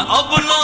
अब ना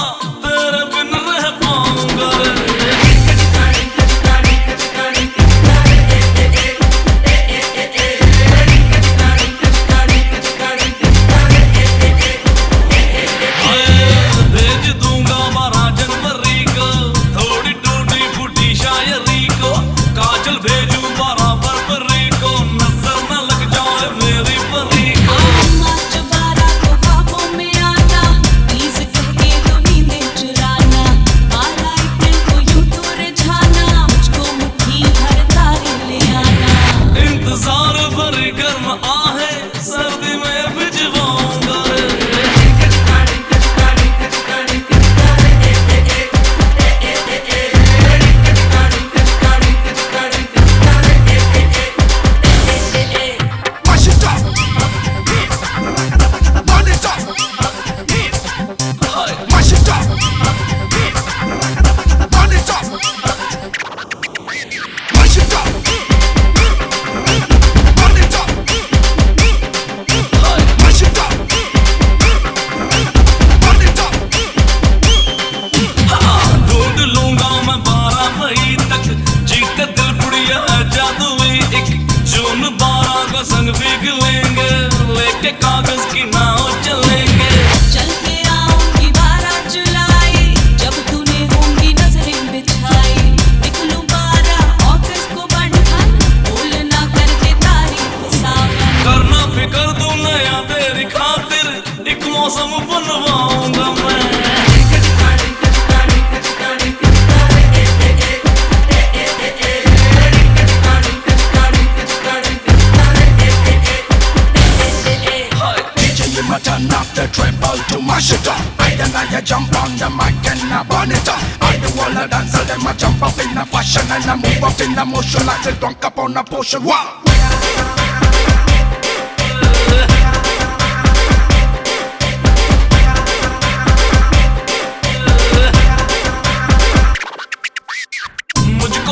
they jump on the mic and I burn it up. I do all the dance, them I jump up in a fashion and I move up in a motion like they drunk up on a potion. Wow.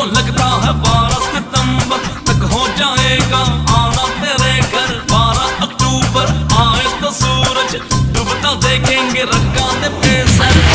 लगता है बारह सितंबर तक हो जाएगा देखेंगे रंगा पे sir.